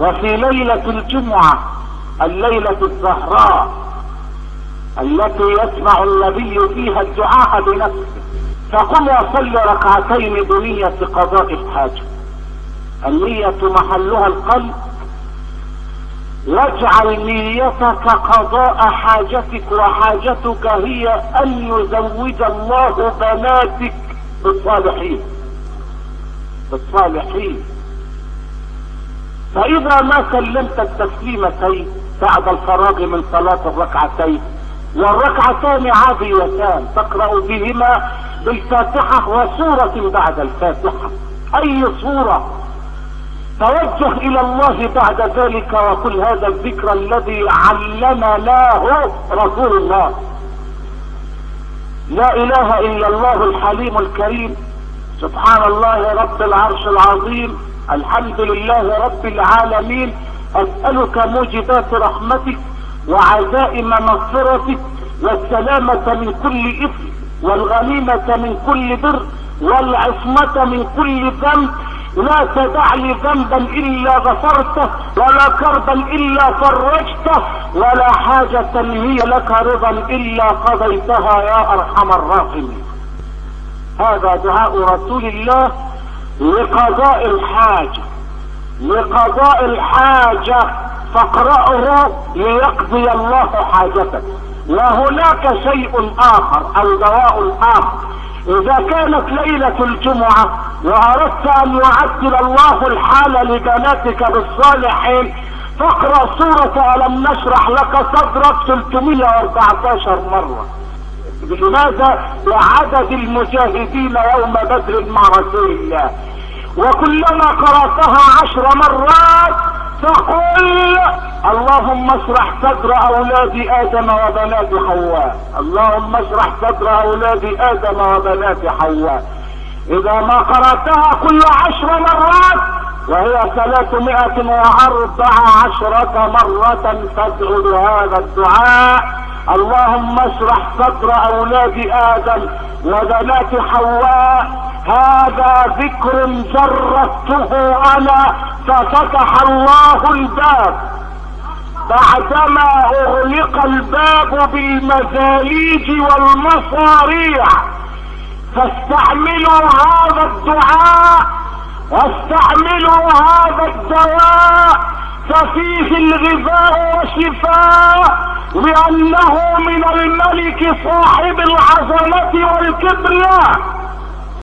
وفي ليلة الجمعة الليلة الزهراء التي يسمع النبي فيها الدعاء بنفسه فقم وصل ركعتين بنية قضاء الحاجة النية محلها القلب. واجعل نيتك قضاء حاجتك وحاجتك هي أن يزوج الله بناتك بالصالحين. بالصالحين. فإذا ما سلمت التسليمتين بعد الفراغ من صلاة الركعتين والركعتان عاديتان تقرأ بهما بالفاتحة وسورة بعد الفاتحة. أي سورة؟ توجه إلى الله بعد ذلك وقل هذا الذكر الذي علمناه رسول الله. لا إله إلا الله الحليم الكريم. سبحان الله رب العرش العظيم الحمد لله رب العالمين أسألك موجبات رحمتك وعزائم مغفرتك والسلامة من كل إثم والغنيمة من كل بر والعصمة من كل ذنب. لا تدع لي ذنبا إلا غفرته ولا كربا إلا فرجته ولا حاجة هي لك رضا إلا قضيتها يا أرحم الراحمين. هذا دعاء رسول الله لقضاء الحاجة لقضاء الحاجة. فاقرأه ليقضي الله حاجتك وهناك شيء آخر أو دواء اخر إذا كانت ليلة الجمعة وأردت أن يعدل الله الحال لبناتك بالصالحين فاقرأ سورة ألم نشرح لك صدرك 314 مرة. لماذا لعدد المجاهدين يوم بدر مع رسول الله وكلما قرأتها عشر مرات فقل اللهم اشرح صدر أولاد آدم وبنات حواء. اللهم اشرح صدر أولاد آدم وبنات حواء. إذا ما قرأتها كل عشر مرات وهي ثلاثمائة واربع عشرة مرة تدعو بهذا الدعاء. اللهم اشرح صدر أولاد آدم وبنات حواء. هذا ذكر جربته أنا ففتح الله الباب. بعدما أغلق الباب بالمزاليج والمصاريع فاستعملوا هذا الدعاء واستعملوا هذا الدواء ففيه الغذاء والشفاء لأنه من الملك صاحب العظمة والكبرياء.